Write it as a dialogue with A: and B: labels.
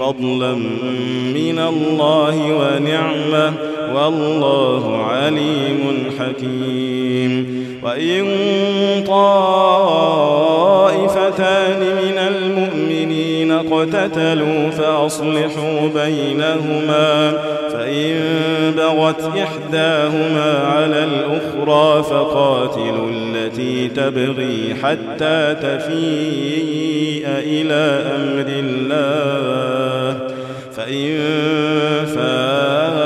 A: فضلا من الله ونعمة والله عليم حكيم. وإن طائفتان اقتتلوا فأصلحوا بينهما فإن بغت إحداهما على الأخرى فقاتلوا التي تبغي حتى تفيء إلى أمر الله فإن فاءت